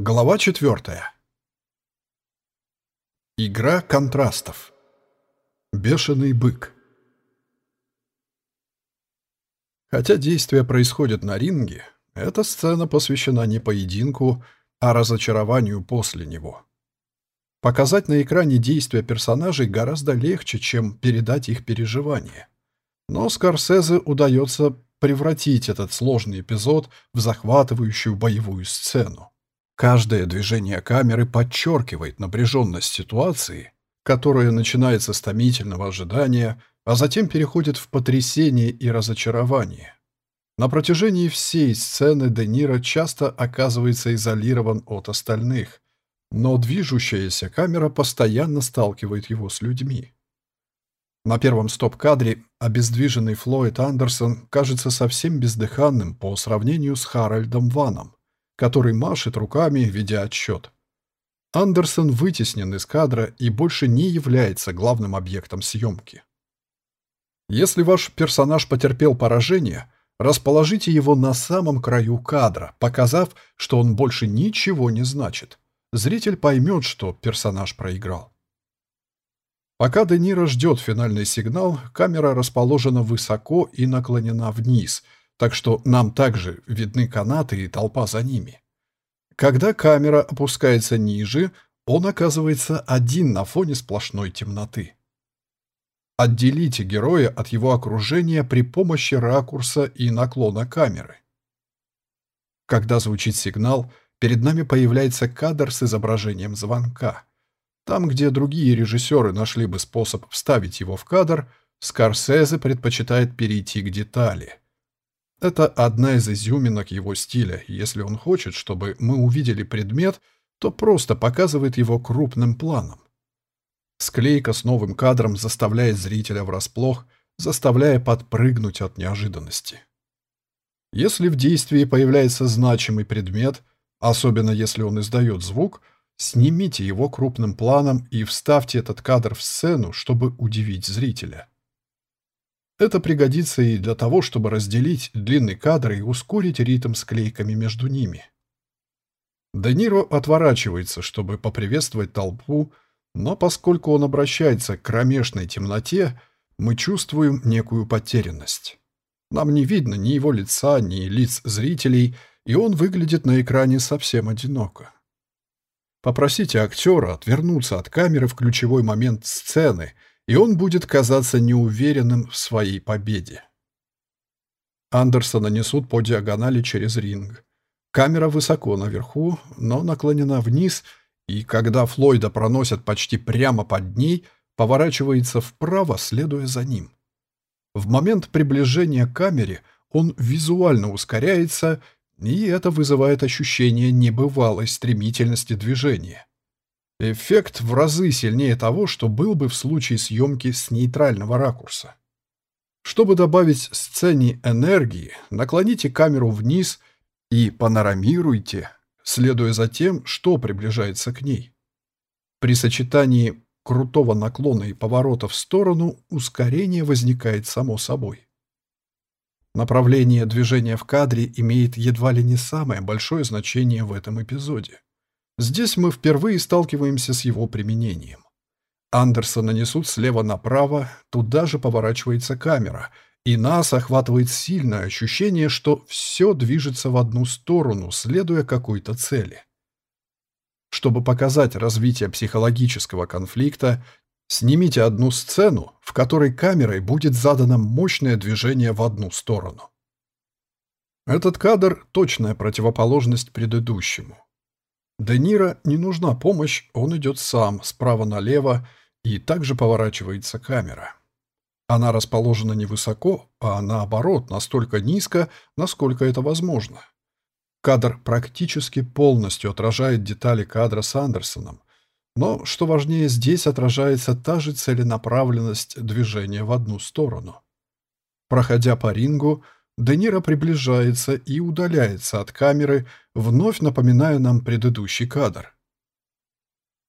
Глава четвертая. Игра контрастов. Бешеный бык. Хотя действие происходит на ринге, эта сцена посвящена не поединку, а разочарованию после него. Показать на экране действия персонажей гораздо легче, чем передать их переживания. Но Скорсезе удается превратить этот сложный эпизод в захватывающую боевую сцену. Каждое движение камеры подчеркивает напряженность ситуации, которая начинается с томительного ожидания, а затем переходит в потрясение и разочарование. На протяжении всей сцены Де Ниро часто оказывается изолирован от остальных, но движущаяся камера постоянно сталкивает его с людьми. На первом стоп-кадре обездвиженный Флойд Андерсон кажется совсем бездыханным по сравнению с Харальдом Ваном который машет руками, ведя отсчет. Андерсон вытеснен из кадра и больше не является главным объектом съемки. Если ваш персонаж потерпел поражение, расположите его на самом краю кадра, показав, что он больше ничего не значит. Зритель поймет, что персонаж проиграл. Пока Де Ниро ждет финальный сигнал, камера расположена высоко и наклонена вниз – так что нам также видны канаты и толпа за ними. Когда камера опускается ниже, он оказывается один на фоне сплошной темноты. Отделите героя от его окружения при помощи ракурса и наклона камеры. Когда звучит сигнал, перед нами появляется кадр с изображением звонка. Там, где другие режиссеры нашли бы способ вставить его в кадр, Скорсезе предпочитает перейти к детали – это одна из изюминок его стиля. Если он хочет, чтобы мы увидели предмет, то просто показывает его крупным планом. Склейка с новым кадром заставляет зрителя врасплох, заставляя подпрыгнуть от неожиданности. Если в действии появляется значимый предмет, особенно если он издает звук, снимите его крупным планом и вставьте этот кадр в сцену, чтобы удивить зрителя. Это пригодится и для того, чтобы разделить длинный кадр и ускорить ритм склейками между ними. Де Ниро отворачивается, чтобы поприветствовать толпу, но поскольку он обращается к кромешной темноте, мы чувствуем некую потерянность. Нам не видно ни его лица, ни лиц зрителей, и он выглядит на экране совсем одиноко. Попросите актера отвернуться от камеры в ключевой момент сцены – и он будет казаться неуверенным в своей победе. Андерсона несут по диагонали через ринг. Камера высоко наверху, но наклонена вниз, и когда Флойда проносят почти прямо под ней, поворачивается вправо, следуя за ним. В момент приближения к камере он визуально ускоряется, и это вызывает ощущение небывалой стремительности движения. Эффект в разы сильнее того, что был бы в случае съемки с нейтрального ракурса. Чтобы добавить сцене энергии, наклоните камеру вниз и панорамируйте, следуя за тем, что приближается к ней. При сочетании крутого наклона и поворота в сторону ускорение возникает само собой. Направление движения в кадре имеет едва ли не самое большое значение в этом эпизоде. Здесь мы впервые сталкиваемся с его применением. Андерсона несут слева направо, туда же поворачивается камера, и нас охватывает сильное ощущение, что все движется в одну сторону, следуя какой-то цели. Чтобы показать развитие психологического конфликта, снимите одну сцену, в которой камерой будет задано мощное движение в одну сторону. Этот кадр – точная противоположность предыдущему. Де Ниро не нужна помощь, он идет сам, справа налево, и также поворачивается камера. Она расположена не высоко, а наоборот, настолько низко, насколько это возможно. Кадр практически полностью отражает детали кадра с Андерсоном, но, что важнее, здесь отражается та же целенаправленность движения в одну сторону. Проходя по рингу, Де приближается и удаляется от камеры, вновь напоминая нам предыдущий кадр.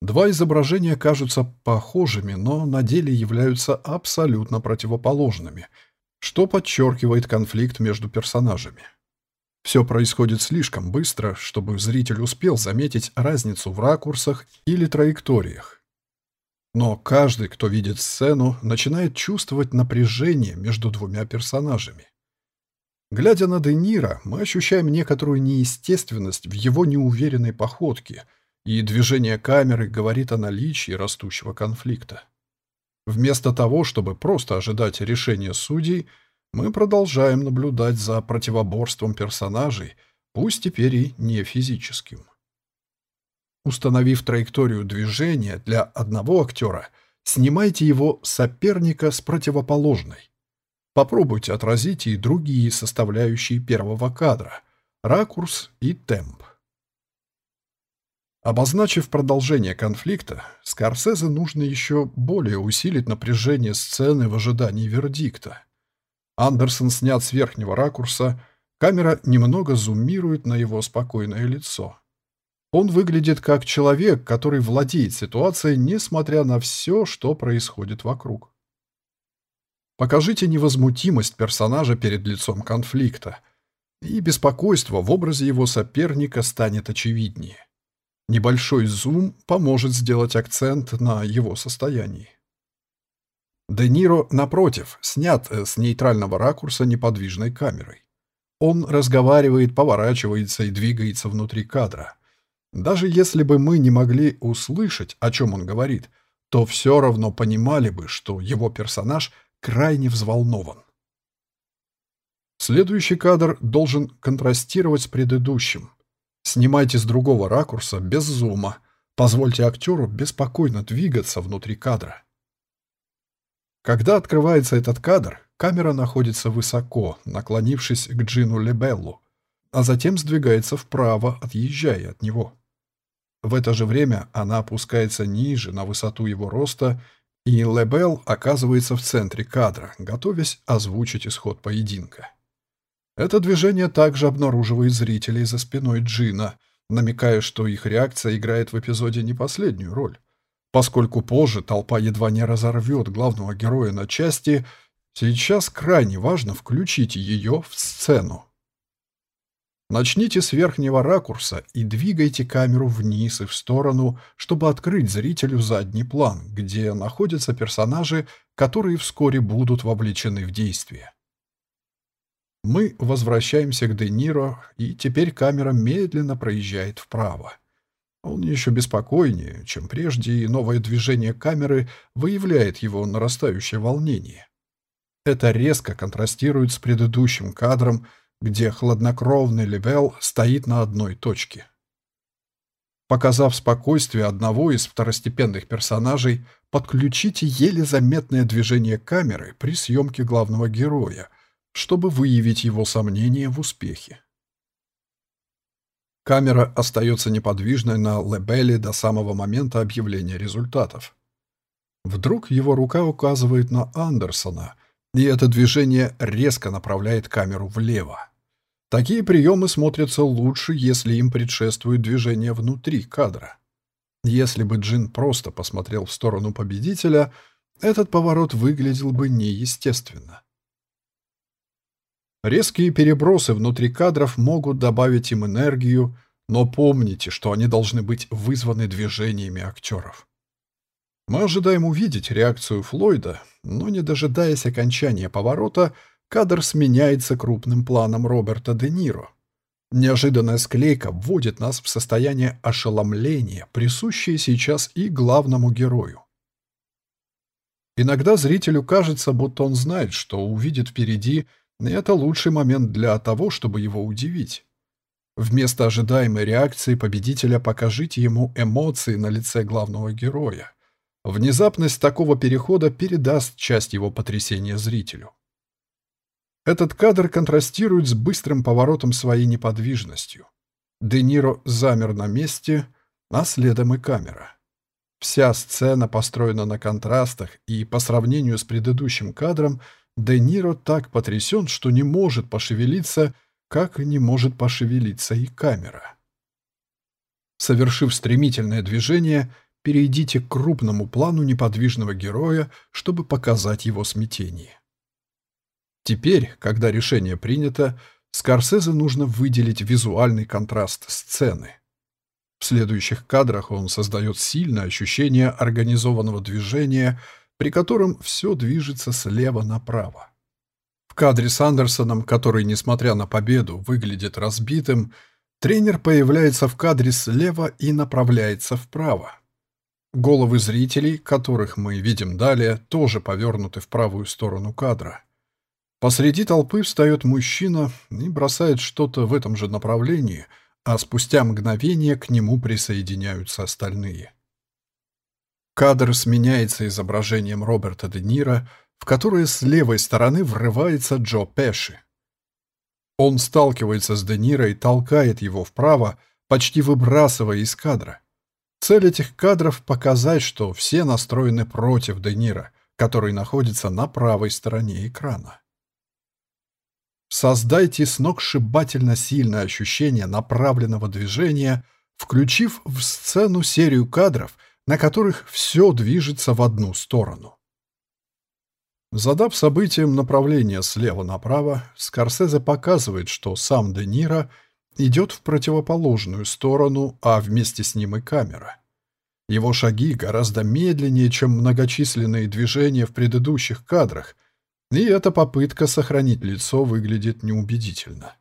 Два изображения кажутся похожими, но на деле являются абсолютно противоположными, что подчеркивает конфликт между персонажами. Все происходит слишком быстро, чтобы зритель успел заметить разницу в ракурсах или траекториях. Но каждый, кто видит сцену, начинает чувствовать напряжение между двумя персонажами. Глядя на Де Ниро, мы ощущаем некоторую неестественность в его неуверенной походке, и движение камеры говорит о наличии растущего конфликта. Вместо того, чтобы просто ожидать решения судей, мы продолжаем наблюдать за противоборством персонажей, пусть теперь и не физическим. Установив траекторию движения для одного актера, снимайте его соперника с противоположной. Попробуйте отразить и другие составляющие первого кадра – ракурс и темп. Обозначив продолжение конфликта, Скорсезе нужно еще более усилить напряжение сцены в ожидании вердикта. Андерсон снят с верхнего ракурса, камера немного зумирует на его спокойное лицо. Он выглядит как человек, который владеет ситуацией, несмотря на все, что происходит вокруг. Покажите невозмутимость персонажа перед лицом конфликта, и беспокойство в образе его соперника станет очевиднее. Небольшой зум поможет сделать акцент на его состоянии. Де Ниро, напротив, снят э, с нейтрального ракурса неподвижной камерой. Он разговаривает, поворачивается и двигается внутри кадра. Даже если бы мы не могли услышать, о чем он говорит, то все равно понимали бы, что его персонаж крайне взволнован. Следующий кадр должен контрастировать с предыдущим – Снимайте с другого ракурса, без зума. Позвольте актеру беспокойно двигаться внутри кадра. Когда открывается этот кадр, камера находится высоко, наклонившись к Джину Лебеллу, а затем сдвигается вправо, отъезжая от него. В это же время она опускается ниже, на высоту его роста, и Лебел оказывается в центре кадра, готовясь озвучить исход поединка. Это движение также обнаруживает зрителей за спиной Джина, намекая, что их реакция играет в эпизоде не последнюю роль. Поскольку позже толпа едва не разорвет главного героя на части, сейчас крайне важно включить ее в сцену. Начните с верхнего ракурса и двигайте камеру вниз и в сторону, чтобы открыть зрителю задний план, где находятся персонажи, которые вскоре будут вовлечены в действие. Мы возвращаемся к Де Ниро, и теперь камера медленно проезжает вправо. Он еще беспокойнее, чем прежде, и новое движение камеры выявляет его нарастающее волнение. Это резко контрастирует с предыдущим кадром, где хладнокровный Левел стоит на одной точке. Показав спокойствие одного из второстепенных персонажей, подключите еле заметное движение камеры при съемке главного героя – чтобы выявить его сомнения в успехе. Камера остается неподвижной на Лебеле до самого момента объявления результатов. Вдруг его рука указывает на Андерсона, и это движение резко направляет камеру влево. Такие приемы смотрятся лучше, если им предшествует движение внутри кадра. Если бы Джин просто посмотрел в сторону победителя, этот поворот выглядел бы неестественно. Резкие перебросы внутри кадров могут добавить им энергию, но помните, что они должны быть вызваны движениями актеров. Мы ожидаем увидеть реакцию Флойда, но не дожидаясь окончания поворота, кадр сменяется крупным планом Роберта Де Ниро. Неожиданная склейка вводит нас в состояние ошеломления, присущее сейчас и главному герою. Иногда зрителю кажется, будто он знает, что увидит впереди и это лучший момент для того, чтобы его удивить. Вместо ожидаемой реакции победителя покажите ему эмоции на лице главного героя. Внезапность такого перехода передаст часть его потрясения зрителю. Этот кадр контрастирует с быстрым поворотом своей неподвижностью. Де Ниро замер на месте, а следом и камера. Вся сцена построена на контрастах, и по сравнению с предыдущим кадром – Де Ниро так потрясен, что не может пошевелиться, как не может пошевелиться и камера. Совершив стремительное движение, перейдите к крупному плану неподвижного героя, чтобы показать его смятение. Теперь, когда решение принято, Скорсезе нужно выделить визуальный контраст сцены. В следующих кадрах он создает сильное ощущение организованного движения, при котором все движется слева направо. В кадре с Андерсоном, который, несмотря на победу, выглядит разбитым, тренер появляется в кадре слева и направляется вправо. Головы зрителей, которых мы видим далее, тоже повернуты в правую сторону кадра. Посреди толпы встает мужчина и бросает что-то в этом же направлении, а спустя мгновение к нему присоединяются остальные. Кадр сменяется изображением Роберта Де Ниро, в которое с левой стороны врывается Джо Пеши. Он сталкивается с Де Ниро и толкает его вправо, почти выбрасывая из кадра. Цель этих кадров — показать, что все настроены против Де Ниро, который находится на правой стороне экрана. Создайте сногсшибательно сильное ощущение направленного движения, включив в сцену серию кадров, на которых все движется в одну сторону. Задав событиям направление слева направо, Скорсезе показывает, что сам Де Ниро идет в противоположную сторону, а вместе с ним и камера. Его шаги гораздо медленнее, чем многочисленные движения в предыдущих кадрах – и эта попытка сохранить лицо выглядит неубедительно.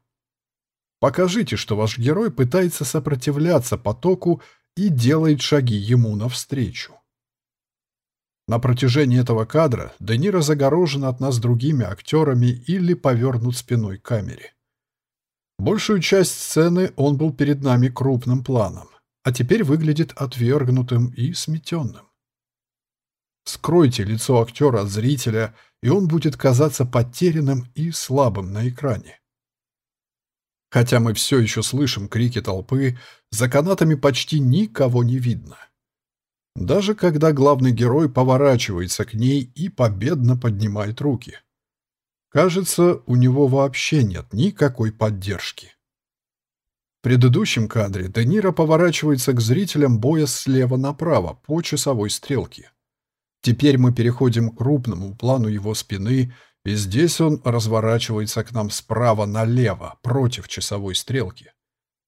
Покажите, что ваш герой пытается сопротивляться потоку и делает шаги ему навстречу. На протяжении этого кадра Де Ниро загорожен от нас другими актерами или повернут спиной к камере. Большую часть сцены он был перед нами крупным планом, а теперь выглядит отвергнутым и сметенным. Скройте лицо актера от зрителя, и он будет казаться потерянным и слабым на экране. Хотя мы все еще слышим крики толпы, за канатами почти никого не видно. Даже когда главный герой поворачивается к ней и победно поднимает руки. Кажется, у него вообще нет никакой поддержки. Предыдущем кадре Де Ниро поворачивается к зрителям боя слева направо по часовой стрелке. Теперь мы переходим к крупному плану его спины, и здесь он разворачивается к нам справа налево, против часовой стрелки.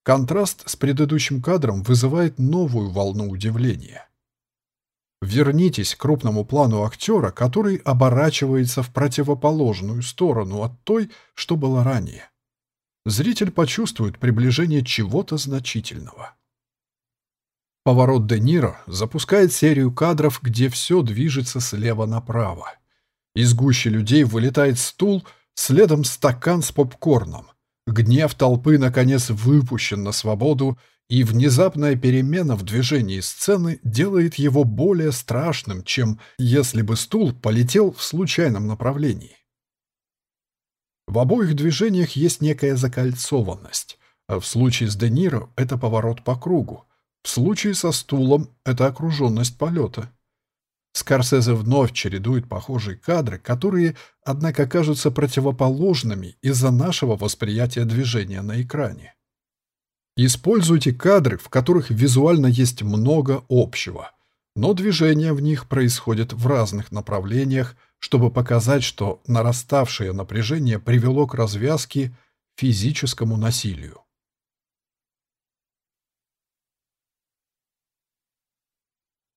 Контраст с предыдущим кадром вызывает новую волну удивления. Вернитесь к крупному плану актера, который оборачивается в противоположную сторону от той, что было ранее. Зритель почувствует приближение чего-то значительного. Поворот Де Ниро запускает серию кадров, где все движется слева направо. Из гущи людей вылетает стул, следом стакан с попкорном. Гнев толпы, наконец, выпущен на свободу, и внезапная перемена в движении сцены делает его более страшным, чем если бы стул полетел в случайном направлении. В обоих движениях есть некая закольцованность, а в случае с Де это поворот по кругу, в случае со стулом это окруженность полета. Скорсезе вновь чередует похожие кадры, которые, однако, кажутся противоположными из-за нашего восприятия движения на экране. Используйте кадры, в которых визуально есть много общего, но движение в них происходит в разных направлениях, чтобы показать, что нараставшее напряжение привело к развязке физическому насилию.